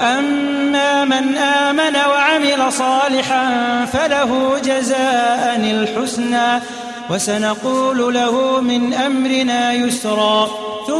أما من آمن وعمل صالحا فله جزاء الحسنى وسنقول له من أمرنا يسرا.